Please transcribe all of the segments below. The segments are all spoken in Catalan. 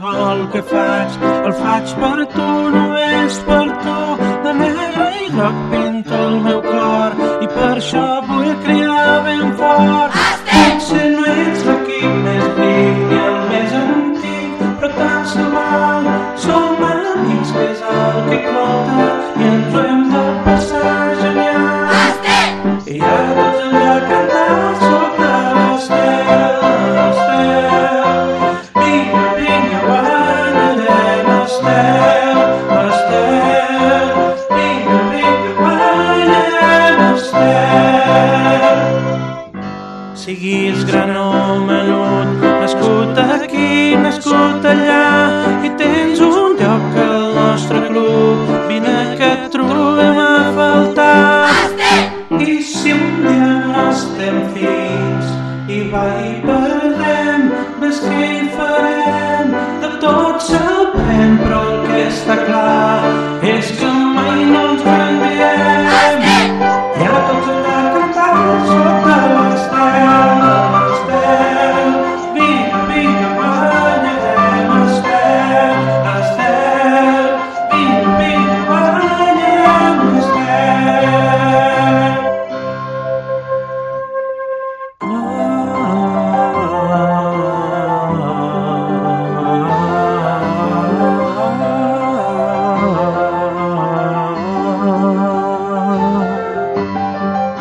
qualsevol que faig? El faig per tu, només per tu. De negre i groc pinto el meu cor i per això vull cridar ben fort. Potser no ets l'equip més ric ni el més antic. Però tant se val som amics que és el que compta i ens ho hem de passar genial. I ara tots hem Siguis gran o menut, nascut aquí, nascut allà, i tens un lloc al nostre club, vine que et trobem a faltar. I si un dia no estem fins i va i perdem,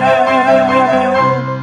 land.